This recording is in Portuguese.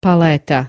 paleta.